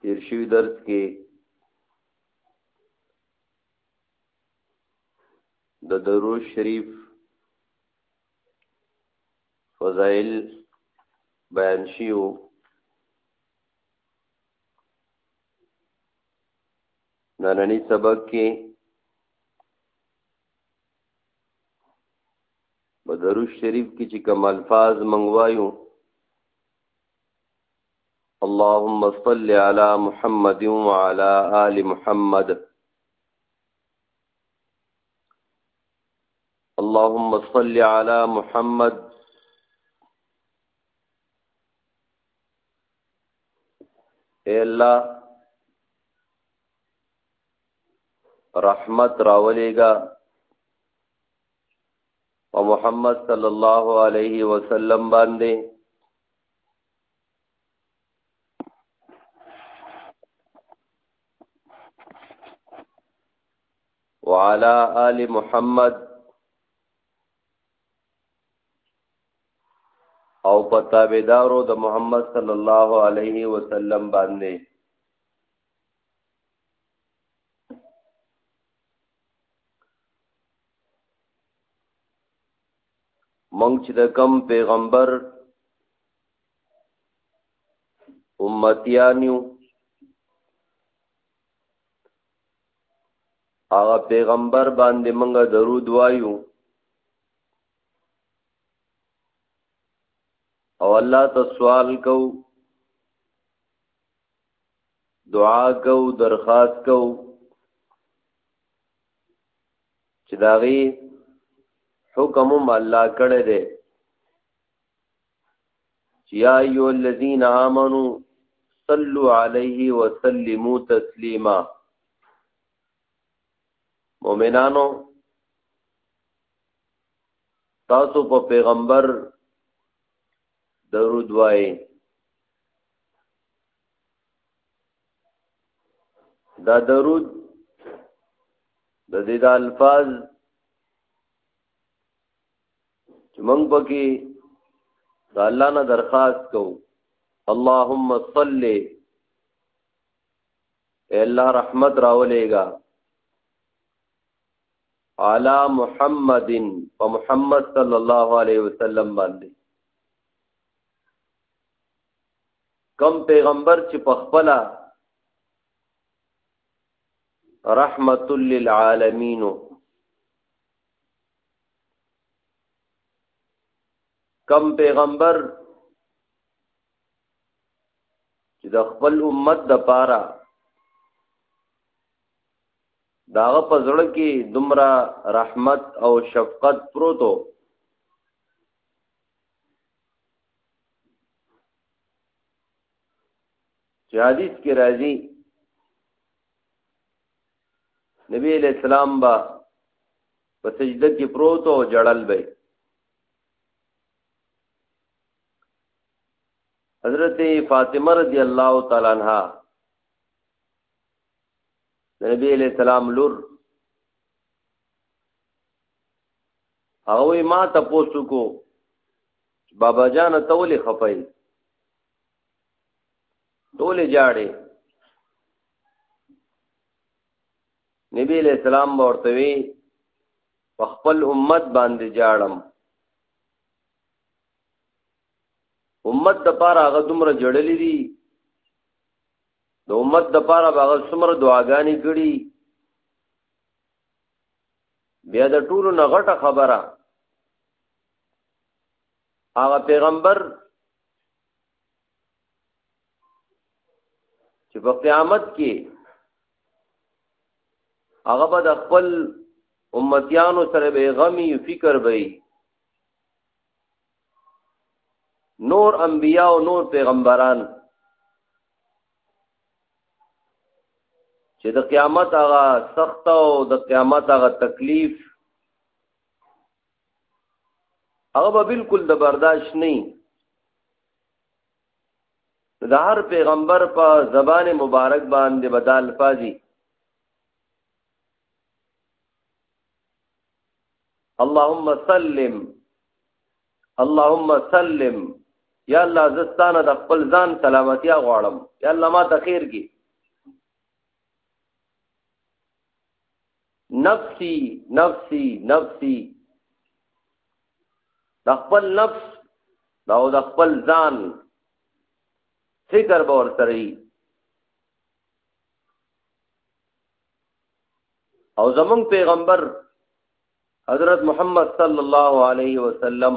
تیر شوی درس کې د درو شریف فضائل بیان شیو نننی سبق کې په درو شریف کې چې کوم الفاظ منغوایو اللهم صل على محمد وعلى آل محمد اللهم صل على محمد اے الله رحمت راولېګا او محمد صلی الله علیه وسلم باندې وعلى آل محمد او پتابدارو د محمد صلی الله علیه وسلم باندې مونږ چې د کم پیغمبر امتیانیو هغه پیغمبر باندې مونږ درود وایو او الله ته سوال کو دعا کو درخواست کو چې دا غي حکم هم الله کړی دی یا ایو الذین آمنو صلو علیه وسلمو تسلیما مؤمنانو تاسو په پیغمبر درود وایي دا درود د دې د الفاظ چې موږ پکې د الله نه درخواست کوو اللهم صل اے الله رحمت راولېګا علی محمد و محمد صلی الله علیه وسلم باندې کم پیغمبر چې په خپل رحمت للعالمین کم پیغمبر چې د خپل امت د پاره داغه په زړه کې دومره رحمت او شفقت پروتو چې حدیث کې راځي نبی علیہ السلام با په سجده کې پروت او جړل به حضرت فاطمه رضی الله تعالی عنها نبی علیہ السلام لور هغه ما تاسو کو بابا جان ته ولې خپای ټولې جاړې نبی علیہ السلام ورته وی په خپل امت باندې جاړم امت د پاره هغه دومره جړلې دي د امت د پاره هغه څومره دعاګانې کړي بیا د ټولو نه غټه خبره هغه پیغمبر چې په قیامت کې هغه به د خپل امتیانو سره به غمی فکر به نور انبیا او نور پیغمبران چې د قیامت هغه سخت او د قیامت هغه تکلیف هغه به بالکل د برداشت نه د هر پیغمبر په زبان مبارک باندې بدل فازي اللهم سلم اللهم سلم یا الله زستانه د خپل ځان سلامتی غواړم یا الله ما ته خیر کی نفسي نفسي نفسي د خپل نفس دا او د خپل ځان فکر به ورسره وي او زمون پیغمبر حضرت محمد صلی الله علیه وسلم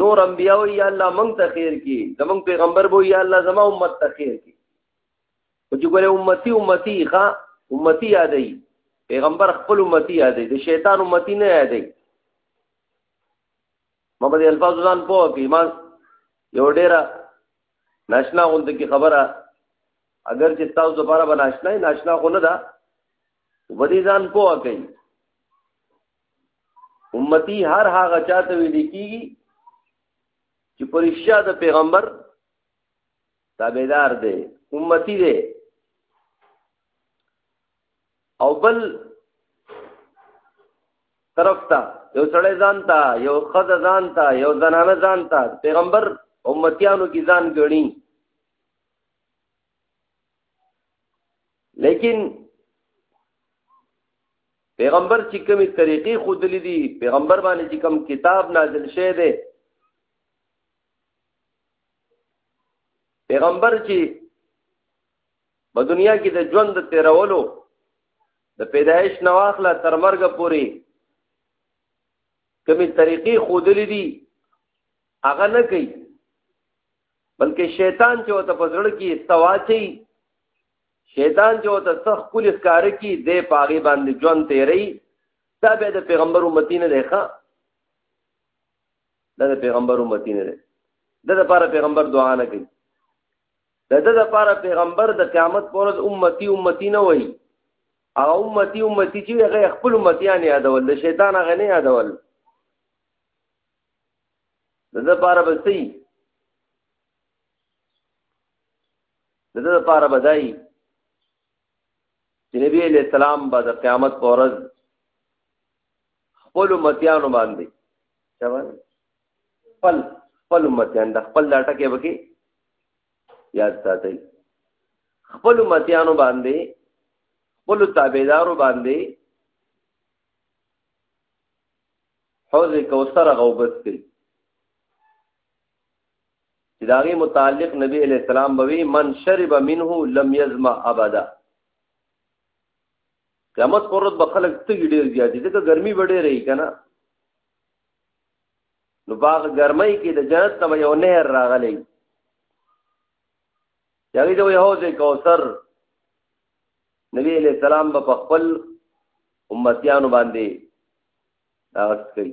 نور انبیاء وی یا الله مونږ ته خیر کی زمونږ پیغمبر وی یا الله زما امت ته خیر کی او چې ګوره امتی امتی ښا امتی یادای پیغمبر خپل امتی یادای د شیطان امتی نه یادای محمد الفاظ ځان په کې ایمان یو ډیره ناشنا غوند کی خبره اگر چې تاسو دوباره بناشنا ناشنا خو نه ده ودی ځان په کې امتی هر هغه چاته ویل کیږي چې پرشا د پیغمبر تابعدار دی امتی دی او بل طرف ته یو سړی ځان ته یو خد ځان ته یو زنانه ځان ته پیغمبر امتیانو کې ځان ګڼي لیکن پیغمبر چې کومې طریقې خودلې دي پیغمبر باندې چې کوم کتاب نازل شوی دی پیغمبر چې په دنیا کې د ژوند د تیرولو د پیدایش نواخله تر مرګ پورې کومې طریقې خودلې دي هغه نه کوي بلکې شیطان چې وته په زړه کې استواچي شیطان چې وته څخ کول ښکار کی د پاغي باندې جون تیری دا به د پیغمبر امتی نه دی ښا دا د پیغمبر امتی نه دی د لپاره پیغمبر دعا نه کوي د د لپاره پیغمبر د قیامت پر ورځ امتی امتی نه وای او امتی امتی چې هغه خپل امتیان یادول د شیطان هغه نه یادول د د لپاره به سي د دې لپاره بدایي چې نبی علیہ السلام به د قیامت پر ورځ خپل امتیانو باندې چوان خپل خپل امتیان د خپل لاټه کې وکی یاد ساتي خپل امتیانو باندې خپل تابعدارو باندې حوض کوثر غوبس کوي چې دا غي متعلق نبی علیہ السلام بوي من شرب منه لم يزم ابدا قیامت پر ورځ به خلک تګ ډیر زیات دي ځکه ګرمي وړې رہی کنه نو باغ ګرمۍ کې د جنت ته یو نهر راغلی یاغي ته یو ځای کوثر نبی علیہ السلام به خپل امتیانو باندې دا وخت کوي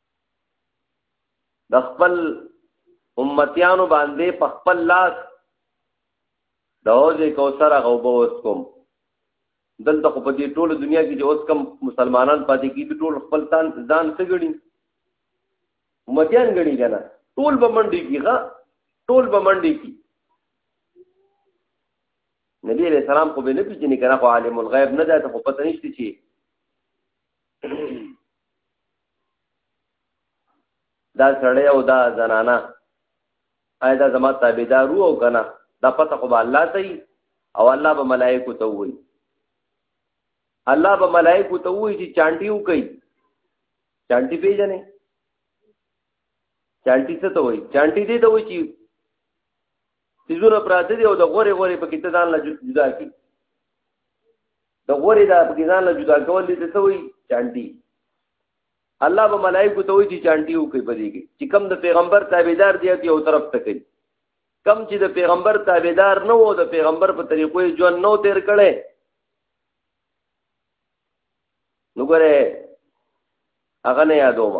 د خپل امتیانو باندې په خپل لاس د حوض کوثر غوبه اوس کوم دلته خو په دې ټوله دنیا کې چې اوس کم مسلمانان پاتې کیږي ټول خپل ځان ځان څه ګڼي امتیان ګڼي کنه ټول به منډي کیږي ټول به منډي کی نبی علیہ السلام خو به نه پیژني کنه خو عالم الغیب نه ده ته خو پته نشته چې دا سړی او دا زنانه آیا دا زما تابعدار وو او کنه دا پته خو به الله ته او الله به ملائکه ته وایي الله به ملائکه ته وایي چې چانټي وکي چانټي پیژنې چانټي څه ته وایي چانټي دې ته وایي چې سيزونه پراته دي او د غوري غوري په کې ته ځان لا جدا کی د غوري د ځان له جدا کول دي څه وي چانټي الله به ملائکه ته وایي چې چانټي وکي پدې کې چې کم د پیغمبر تابعدار دی یو طرف ته کوي کم چې د پیغمبر تابعدار نه وو د پیغمبر په طریقو یې ژوند نو تیر کړي نو ګره هغه نه یادوم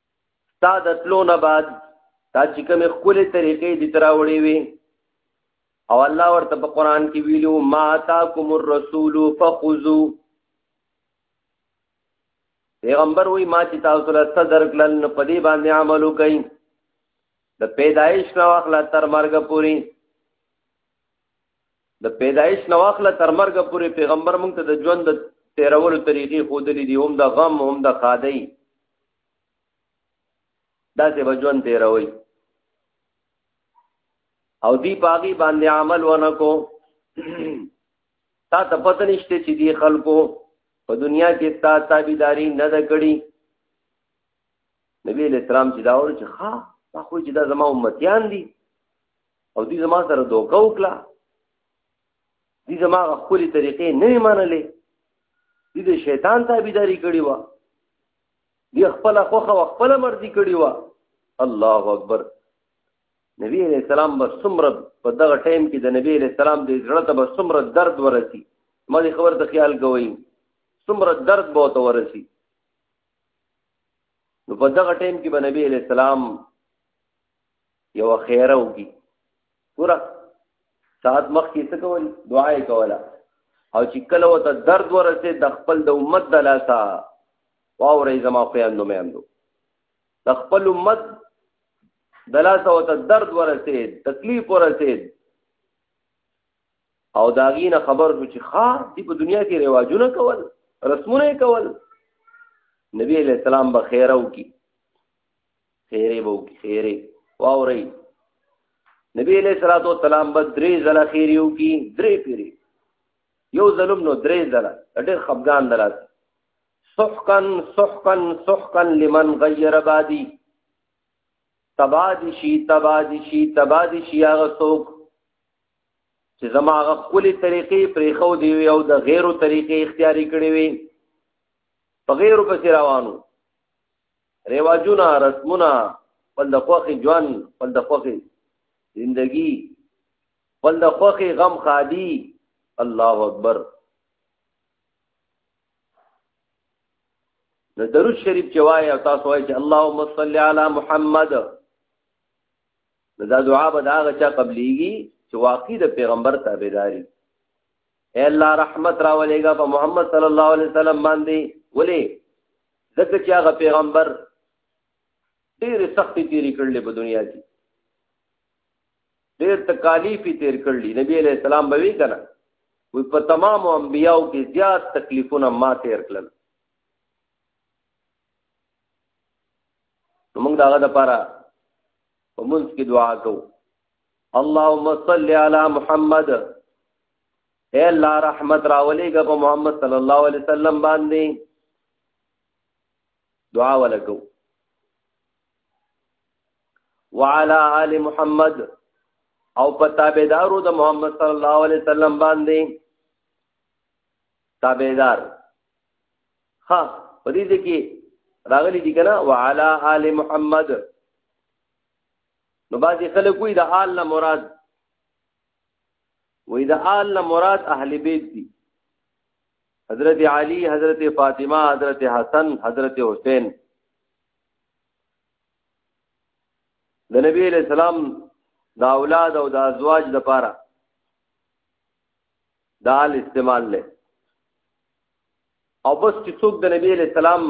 تا د تلو نه بعد تا چې کومې ښکلې طریقې دي تراوړې وي او الله ورته په قران کې ویلو ما تاکم الرسول فخذو پیغمبر وی ما چې تاسو له صدر کلن په دې باندې عمل وکړئ د پیدایش نه واخله تر مرګ پورې د پیدایش نه واخله تر مرګ پورې پیغمبر مونږ ته د ژوند د تیرولو طریقې خودلې دي هم د غم هم د خادۍ دا چې بجوان تیروي او دی پاغي باندې عمل ونکو تا ته پته نشته چې دی خلکو په دنیا کې تا تابعداري نه ده کړې نبی اسلام چې دا ور چې ها ما خو چې دا زما امتیان دي او دې زما سره دوکه وکړه دې زما خپل طریقې نه منلې دې د شیطان تابعداري کړې و دې خپل خوخه او خپل مرضي کړې و الله اکبر نبی علیہ السلام به سمره په دغه ټایم کې د نبی علیہ السلام د زړه ته به سمره درد ورسی ما دې خبر ته خیال کوي سمره درد به ته ورسی نو په دغه ټایم کې به نبی علیہ السلام یو خیره وکي ګوره ساعت مخ کې څه کول دعا یې کوله او چې کله وته درد ورسه د خپل د امت د لاسا واورې زما خويندو مېندو د خپل امت د لاسا وته درد ورسه تکلیف ورسه او داغینه خبر شو چې ښا دی په دنیا کې رواجونه کول رسمونه کول نبی علیہ السلام به خیره وکي خیره به وکړي خیره واوري نبی علیہ الصلوۃ والسلام به درې ځله خیریو کی درې پیری یو ظلم نو درې ځله ډېر خفقان درات سحقا سحقا سحقا لمن غیر بادی تبادشی تبادشی تبادشی هغه څوک چې زما هغه خولي طریقې پرې خو دی او د غیرو طریقې اختیاري کړې وي په غیرو پسې روانو رواجونه رسمونه بل د خوخي جوان بل د خوخي زندگی بل د خوخي غم خادي الله اکبر نو درود شریف چې وایي او تاسو وایي چې اللهم صل علی محمد دا دعا به دا غچا قبليږي چې واقعي د پیغمبر تابعداري اے الله رحمت راولېګا په محمد صلی الله علیه وسلم باندې ولې ځکه چې هغه پیغمبر ډېر سختي تیری کړلې په دنیا کې ډېر تکالیف تیر کړلې نبی علیہ السلام به وی کنه وی په تمام انبیاو کې زیات تکلیفونه ما تیر کړل موږ داغه د پاره په منځ کې دعا کوو اللهم صل علی محمد اے الله رحمت راولېګه په محمد صلی الله علیه وسلم باندې دعا ولګو وعلى آل محمد او په تابعدارو د محمد صلی الله علیه وسلم باندې تابعدار ها په دې کې راغلي دي کنه وعلى آل محمد نو بعضی خلک وی د آل نه مراد وی د آل نه مراد اهل بیت دي حضرت علی حضرت فاطمه حضرت حسن حضرت حسین د نبی علیہ السلام د اولاد او د ازواج د پاره دال استعمال لې او بس چې څوک د نبی علیہ السلام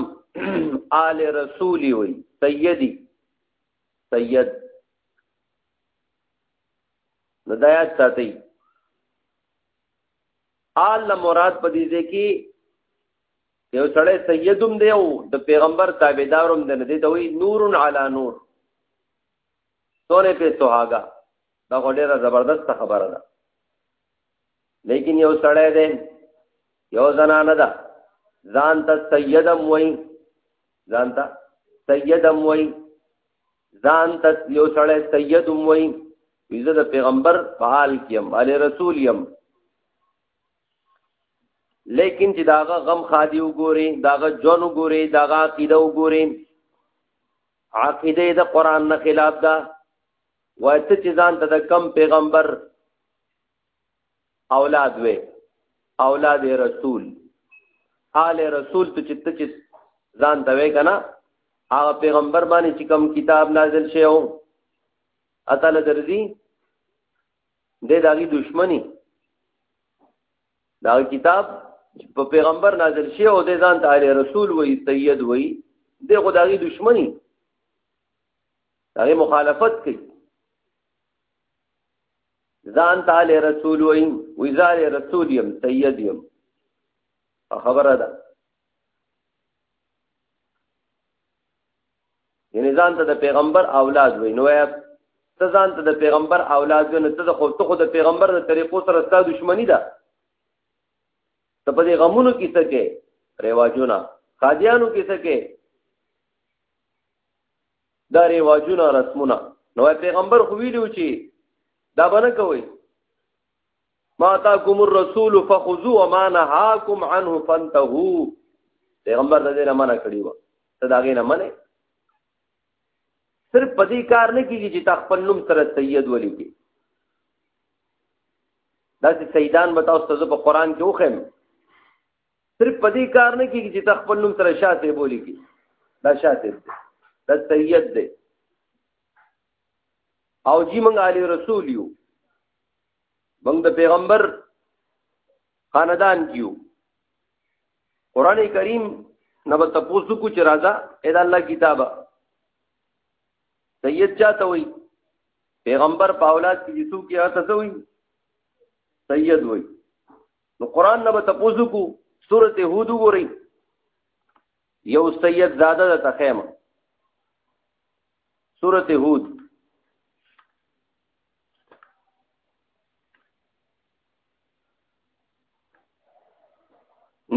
آل رسولی وي سیدی سید نو دا یاد ساتي آل مراد په دې ځای کې یو سړی سیدوم دی او د پیغمبر تابعداروم دی نه دی ته وایي نور علی نور سونه په سهاګا دا ډېره زبردست خبره ده لیکن یو سړی دی یو زنانه ده ځان ته سیدم وایي ځان ته سید هم وای ځان ته یو سړی سید هم وای ویزه د پیغمبر په حال کې هم علی رسول هم لیکن چې داغه غم خادي وګوري داغه جون وګوري داغه عقیده وګوري عقیده د قران نه خلاف ده وایته چې ځان ته د کم پیغمبر اولاد وې اولاد رسول آل رسول ته چې ته چې ځان ته وې کنه هغه پیغمبر باندې چې کوم کتاب نازل شوی او اتل درځي د داغي دشمنی دا کتاب په پیغمبر نازل شوی او د ځان ته آل رسول وې سید وې د خدایي دشمنی دغه مخالفت کوي ځان تعالی رسول وای وی ځان رسول يم سید يم خبره ده یعنی ځان ته د پیغمبر اولاد وای نو ته ځان ته د پیغمبر اولاد نه ته د خو ته خو د پیغمبر د طریقو سره ستاسو دښمنی ده ته په دې غمونو کې څه کې رواجونه قادیانو کې څه کې دا ریواجونه رسمونه نو پیغمبر خو ویلو چې دا بنه کوي ما تاکم الرسول فخذوا وما نهاكم عنه فانتهوا پیغمبر د دې نه منع کړی و ته دا غینه منه صرف پدې کار نه کیږي چې تا خپل نوم سره سید ولي کی دا چې سیدان بتاو ستاسو په قران کې وخم صرف په دې کار نه کېږي چې ته خپل نوم سره شاه صاحب ولیکي دا شاه صاحب دی دا سید دی او جی موږ علی رسول یو موږ د پیغمبر خاندان کیو قران کریم نبا تپوسو کو چې راځه اې دا الله کتابه سید چاته وي پیغمبر په اولاد کې یسوع کې هغه څه وي سید وي نو قران نه به تاسو کو سورته هود وګورئ یو سید زاده د تخیمه سورته هود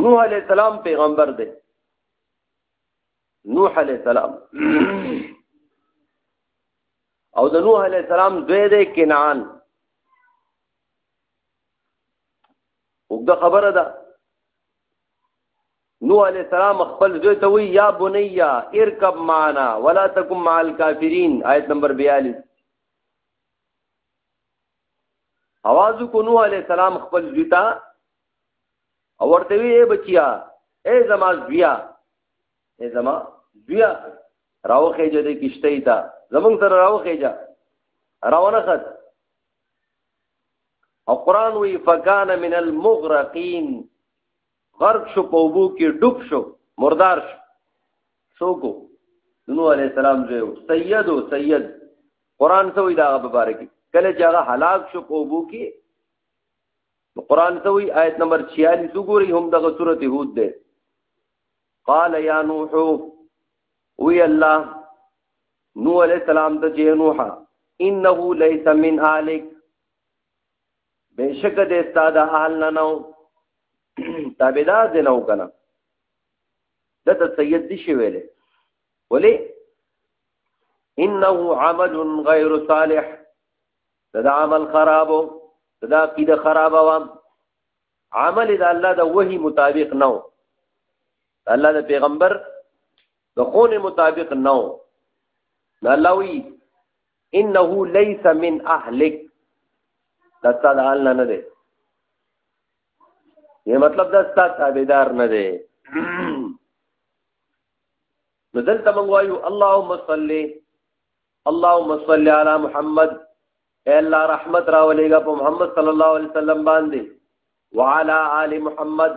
نوح علیہ السلام پیغمبر دی نوح علیہ السلام او د نوح علیہ السلام دوی دی کنعان وګدا خبره ده نو علی السلام خپل زوی ته وی یا بنیا ارکب معنا ولا تکم مع الکافرین آیت نمبر 42 आवाज کو نو علی السلام خپل زوی ته او ورته وی اے بچیا اے زما زویا اے زما زویا راوخه جدي کشته تا زمون سره راوخه جا روانه خط او قران وی فکان من المغرقین غرق شو په وبو کې ډوب شو مردار شو سوکو نو علی السلام جو سید او سید قران څه وی دا مبارک کله چې هغه هلاک شو په وبو کې قران څه وی آیت نمبر 46 وګورئ هم دغه سورته هود ده قال یا نوح وی الله نو علی السلام ته چې نوح انه ليس من اهلک بشک د استاد اهل نه نو تابعدار دی نو کنه دته سید دی شي ویلې ولی انه عمل غیر صالح دا عمل خرابو دا عقیده خرابه و عمل د الله د وحی مطابق نو الله د پیغمبر د خون مطابق نو نو الله وی انه ليس من اهلک دا ستاد حال نه نه دی یې مطلب دا ستاد تابعدار نه دی نو دلته موږ وایو اللهم صل اللهم صل علی محمد اے الله رحمت راولېګا په محمد صلی الله علیه وسلم باندې وعلى آل محمد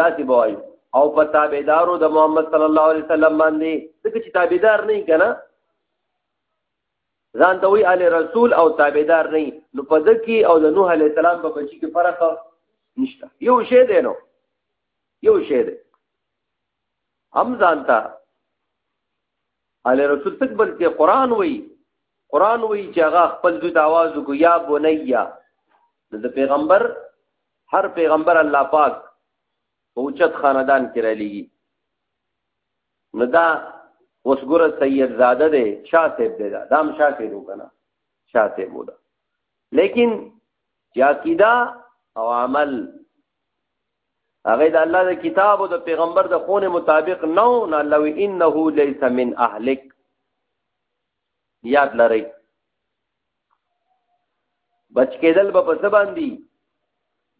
داسې به وایو او په تابعدارو د محمد صلی الله علیه وسلم باندې ځکه چې تابعدار نه کنه ځان ته وی ال رسول او تابعدار نه نو په دکی او د نوح علی السلام په بچی کې فرق نشته یو شی دی نو یو شی دی هم ځان ته علي رسول تک بل کې قران وای قران وای چې هغه خپل دوی ته आवाज وکړ یا بنیا د پیغمبر هر پیغمبر الله پاک اوچت خاندان کې را لېږي نو دا اوس ګوره سید زاده دی شاه صاحب دی دا دام شاه صاحب وکنه شاه صاحب ودا لیکن یا عقیده او عمل هغه د الله د کتاب او د پیغمبر د خونه مطابق نو نه لو انه ليس من اهلک یاد لرئ بچ کېدل به پس باندې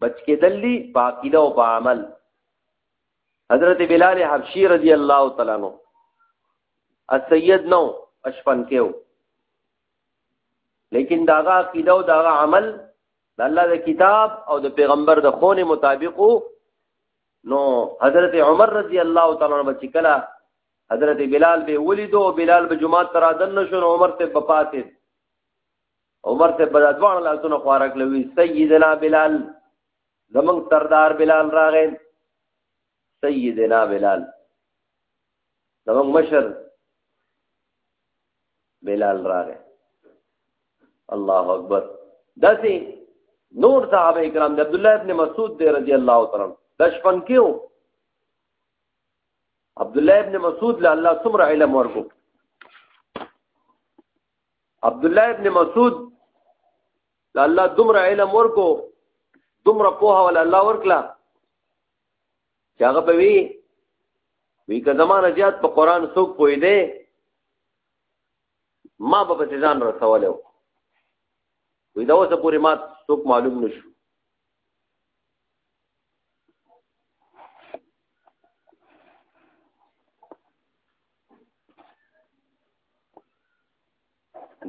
بچ کېدل دي په عقیده او په عمل حضرت بلال حبشي رضی الله تعالی عنہ السید نو اشفن کېو لیکن داغه عقیده او داغه عمل د الله د کتاب او د پیغمبر د خونه مطابق نو حضرت عمر رضی الله تعالی عنہ چې کله حضرت بلال به ولیدو بلال به جمعه تر اذن نشو عمر ته بپاتې عمر ته بل ځوان لاسونه خوارک لوي سیدنا بلال زمنګ سردار بلال راغې سیدنا بلال زمنګ مشر بلال راغی الله اکبر داسې نور صحابه کرام د عبد الله ابن مسعود دی رضی الله تعالی د شپن کېو عبد الله ابن مسعود له الله څومره علم ورکو عبد الله ابن مسعود له الله دومره علم ورکو دومره پوها ول الله ورکلا چې هغه به وی وی که زمانه زیات په قران څوک پوي دی ما به په ځان رسوله وی دا اوسه پوری ما څوک معلوم نشو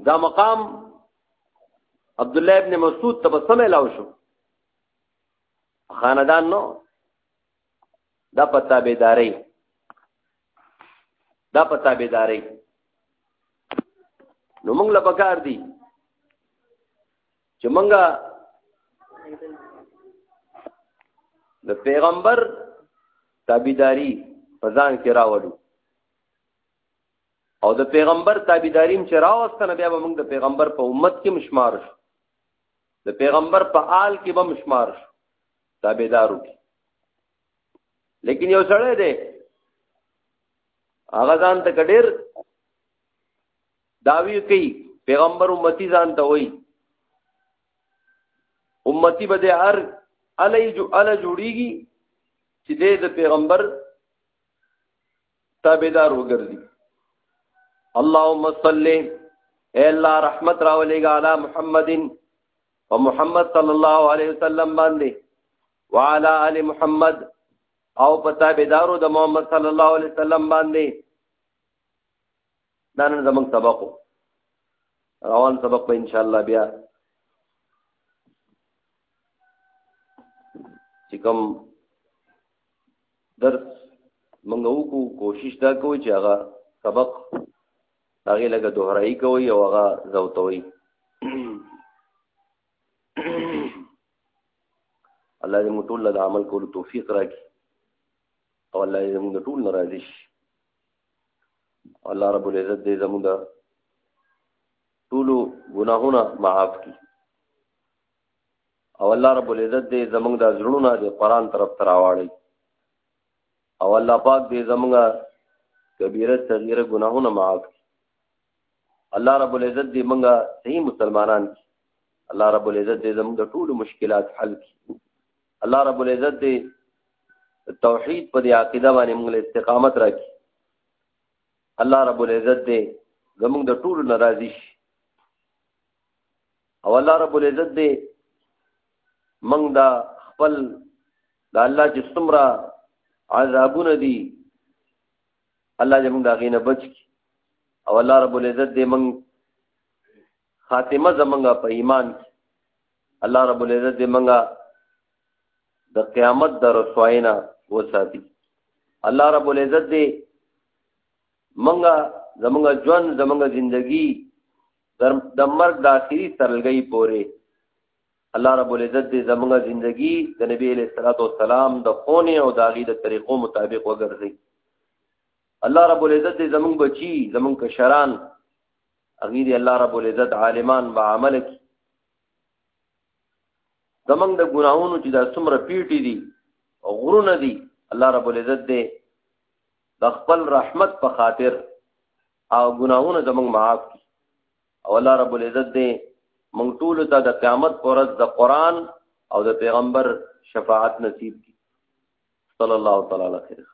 دا مقام عبد الله ابن مسعود تبسم لاو شو خاندان نو دا په تابعداري دا په تابعداري نو موږ له پکار دي چې موږ د پیغمبر تابعداري په ځان کې راوړو او د پیغمبر تابعداریم چې راوستنه بیا به موږ د پیغمبر په امت کې مشمار شو د پیغمبر په آل کې به مشمار شو تابعدارو کې لیکن یو سړی دی هغه ځان ته ډېر داوی کوي پیغمبر امتی ځان ته وایي امتی به د هر الی جو الا جوړیږي چې د پیغمبر تابعدار وګرځي اللهم صل اے الله رحمت راولېګا علی محمدن ومحمد صلی الله علیه وسلم باندې وعلى ال محمد او پتا بيدارو د محمد صلی الله علیه وسلم باندې دا نن زموږ سبق روان سبق په ان شاء الله بیا چې کوم درس موږ وکړو کوشش دا کوو چې هغه سبق هغه لګه دوهرای کوي او هغه زوتوي الله دې موږ ټول له عمل کولو توفیق راکړي او الله دې موږ ټول ناراضي شي الله رب العزت دې زموږ ټول ګناهونه معاف کړي او الله رب العزت دې زمونږ د زړونو د قران طرف ته راوړي او الله پاک دې زمونږ کبیره صغیره ګناهونه معاف کړي الله رب العزت دې مونږه صحیح مسلمانان کړي الله رب العزت دې زمونږ د ټولو مشکلات حل کړي الله رب العزت دې توحید په دې عقیده باندې مونږ له استقامت راکړي الله رب العزت دې زمونږ د ټولو ناراضي شي او الله رب العزت دې موږ دا خپل د الله چې څومره عذابونه دي الله دې موږ دا غینه بچ کی او الله رب العزت دې موږ خاتمه زمونږه په ایمان کی الله رب العزت دې موږ د قیامت د رسواینا وساتي الله رب العزت دې موږ زمونږ ژوند زمونږ ژوندۍ د مرګ د آخري سرلګۍ پورې الله رب العزت دې زموږ ژوندۍ د نبی له صلوات و سلام د خونه او داغي د طریقو مطابق وګرځي الله رب العزت دې زموږ بچي زموږ کشران اغي دې الله رب العزت عالمان با عمل کی زموږ د ګناهونو چې دا څومره پیټي دي او غرونه دي الله رب العزت دې د خپل رحمت په خاطر او ګناهونه زموږ معاف کړي او الله رب العزت دې موږ ټول ته د قیامت پر ورځ د قران او د پیغمبر شفاعت نصیب کړي صلی الله تعالی علیه وسلم